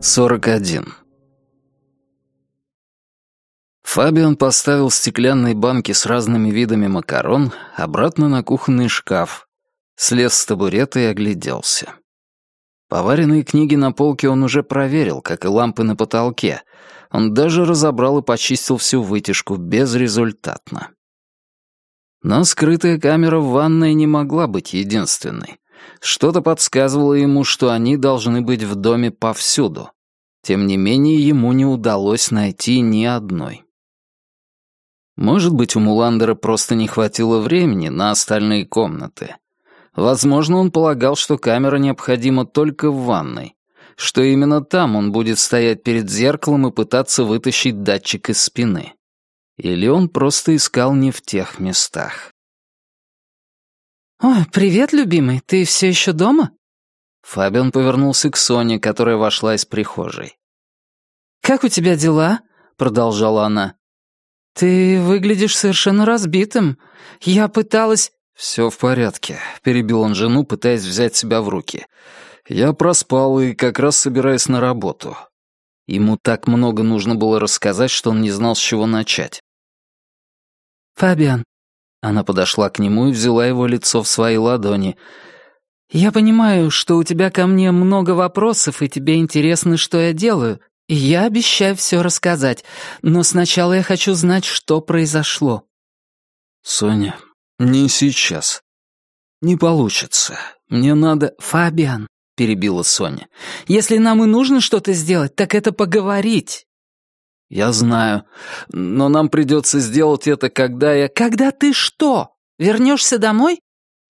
Сорок один. Фабиан поставил стеклянные банки с разными видами макарон обратно на кухонный шкаф, слез с табурета и огляделся. Поваренные книги на полке он уже проверил, как и лампы на потолке. Он даже разобрал и почистил всю вытяжку безрезультатно. Но скрытая камера в ванной не могла быть единственной. Что-то подсказывало ему, что они должны быть в доме повсюду. Тем не менее, ему не удалось найти ни одной. Может быть, у Муландера просто не хватило времени на остальные комнаты. Возможно, он полагал, что камера необходима только в ванной, что именно там он будет стоять перед зеркалом и пытаться вытащить датчик из спины. Или он просто искал не в тех местах. «Ой, привет, любимый, ты все еще дома?» Фабиан повернулся к Соне, которая вошла из прихожей. «Как у тебя дела?» — продолжала она. «Ты выглядишь совершенно разбитым. Я пыталась...» «Все в порядке», — перебил он жену, пытаясь взять себя в руки. «Я проспал и как раз собираюсь на работу». Ему так много нужно было рассказать, что он не знал, с чего начать. «Фабиан». Она подошла к нему и взяла его лицо в свои ладони. «Я понимаю, что у тебя ко мне много вопросов, и тебе интересно, что я делаю, и я обещаю все рассказать, но сначала я хочу знать, что произошло». «Соня, не сейчас. Не получится. Мне надо...» «Фабиан», — перебила Соня, — «если нам и нужно что-то сделать, так это поговорить». «Я знаю, но нам придется сделать это, когда я...» «Когда ты что? Вернешься домой?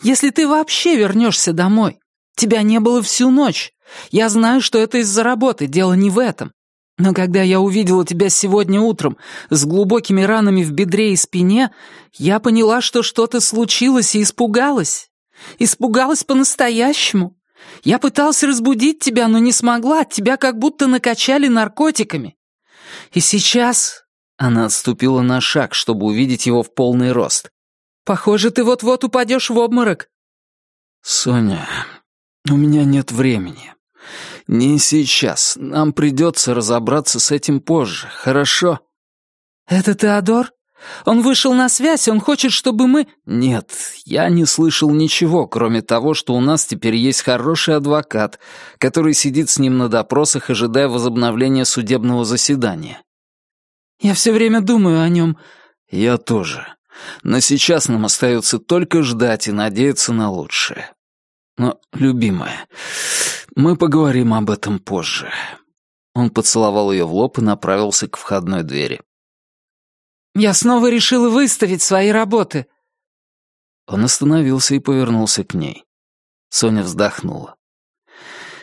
Если ты вообще вернешься домой. Тебя не было всю ночь. Я знаю, что это из-за работы, дело не в этом. Но когда я увидела тебя сегодня утром с глубокими ранами в бедре и спине, я поняла, что что-то случилось и испугалась. Испугалась по-настоящему. Я пыталась разбудить тебя, но не смогла, тебя как будто накачали наркотиками. И сейчас...» Она отступила на шаг, чтобы увидеть его в полный рост. «Похоже, ты вот-вот упадешь в обморок». «Соня, у меня нет времени. Не сейчас. Нам придется разобраться с этим позже, хорошо?» «Это Теодор? Он вышел на связь, он хочет, чтобы мы...» «Нет, я не слышал ничего, кроме того, что у нас теперь есть хороший адвокат, который сидит с ним на допросах, ожидая возобновления судебного заседания». «Я все время думаю о нем». «Я тоже. Но сейчас нам остается только ждать и надеяться на лучшее. Но, любимая, мы поговорим об этом позже». Он поцеловал ее в лоб и направился к входной двери. «Я снова решила выставить свои работы». Он остановился и повернулся к ней. Соня вздохнула.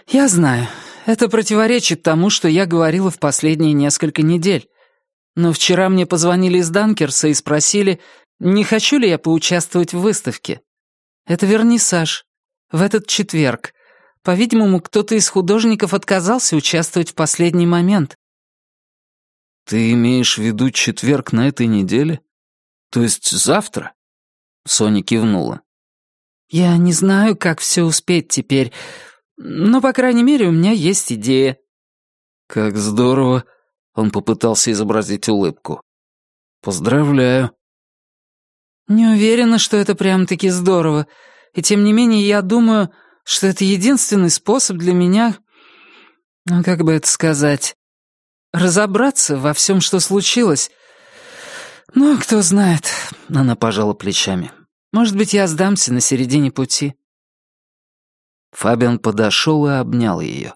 «Я знаю, это противоречит тому, что я говорила в последние несколько недель. Но вчера мне позвонили из Данкерса и спросили, не хочу ли я поучаствовать в выставке. Это вернисаж. В этот четверг. По-видимому, кто-то из художников отказался участвовать в последний момент. «Ты имеешь в виду четверг на этой неделе? То есть завтра?» Соня кивнула. «Я не знаю, как все успеть теперь, но, по крайней мере, у меня есть идея». «Как здорово!» — он попытался изобразить улыбку. «Поздравляю». «Не уверена, что это прям-таки здорово, и тем не менее я думаю, что это единственный способ для меня, ну, как бы это сказать, разобраться во всем, что случилось. Ну, кто знает, она пожала плечами. Может быть, я сдамся на середине пути. Фабиан подошел и обнял ее.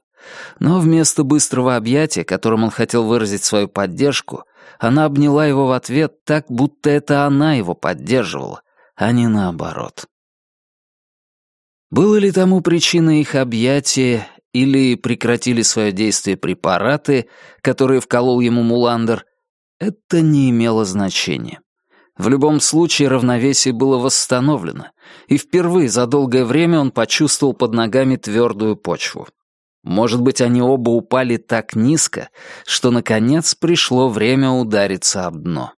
Но вместо быстрого объятия, которым он хотел выразить свою поддержку, она обняла его в ответ так, будто это она его поддерживала, а не наоборот. Было ли тому причиной их объятия или прекратили свое действие препараты, которые вколол ему Муландер, это не имело значения. В любом случае равновесие было восстановлено, и впервые за долгое время он почувствовал под ногами твердую почву. Может быть, они оба упали так низко, что, наконец, пришло время удариться об дно.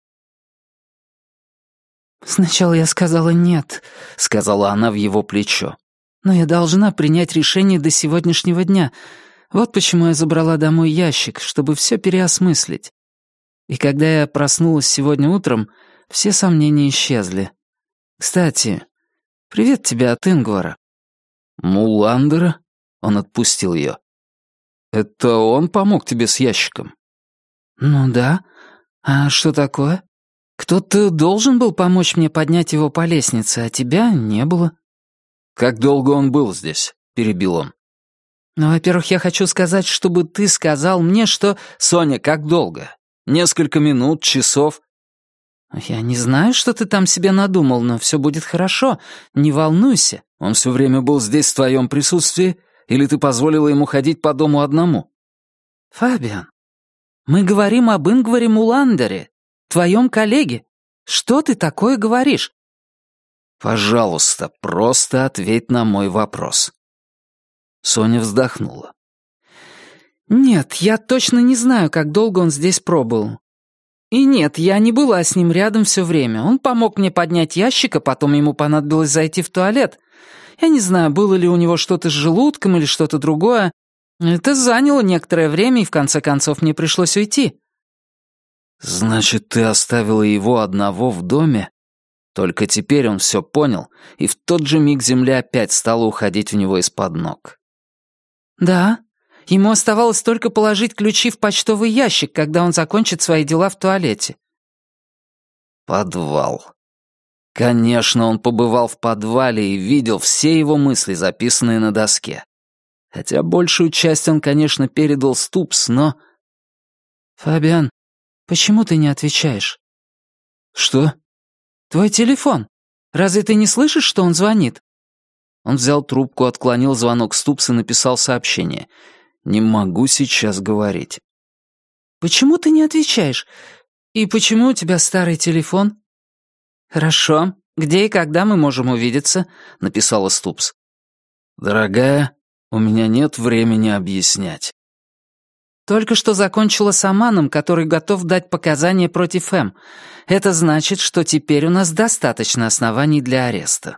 «Сначала я сказала нет», — сказала она в его плечо. Но я должна принять решение до сегодняшнего дня. Вот почему я забрала домой ящик, чтобы все переосмыслить. И когда я проснулась сегодня утром, все сомнения исчезли. Кстати, привет тебе от Ингвара. Муландера? Он отпустил ее. Это он помог тебе с ящиком? Ну да. А что такое? Кто-то должен был помочь мне поднять его по лестнице, а тебя не было. Как долго он был здесь? Перебил он. Ну, во-первых, я хочу сказать, чтобы ты сказал мне, что... Соня, как долго? Несколько минут, часов? Я не знаю, что ты там себе надумал, но все будет хорошо. Не волнуйся. Он все время был здесь в твоем присутствии? Или ты позволила ему ходить по дому одному? Фабиан, мы говорим об Ингваре Муландере, твоем коллеге. Что ты такое говоришь? Пожалуйста, просто ответь на мой вопрос. Соня вздохнула. «Нет, я точно не знаю, как долго он здесь пробыл. И нет, я не была с ним рядом все время. Он помог мне поднять ящик, а потом ему понадобилось зайти в туалет. Я не знаю, было ли у него что-то с желудком или что-то другое. Это заняло некоторое время, и в конце концов мне пришлось уйти». «Значит, ты оставила его одного в доме?» Только теперь он все понял, и в тот же миг земля опять стала уходить у него из-под ног. «Да. Ему оставалось только положить ключи в почтовый ящик, когда он закончит свои дела в туалете». Подвал. Конечно, он побывал в подвале и видел все его мысли, записанные на доске. Хотя большую часть он, конечно, передал Ступс, но... «Фабиан, почему ты не отвечаешь?» «Что?» «Твой телефон. Разве ты не слышишь, что он звонит?» Он взял трубку, отклонил звонок Ступс и написал сообщение. «Не могу сейчас говорить». «Почему ты не отвечаешь? И почему у тебя старый телефон?» «Хорошо. Где и когда мы можем увидеться?» — написала Ступс. «Дорогая, у меня нет времени объяснять». «Только что закончила с Аманом, который готов дать показания против М. Это значит, что теперь у нас достаточно оснований для ареста».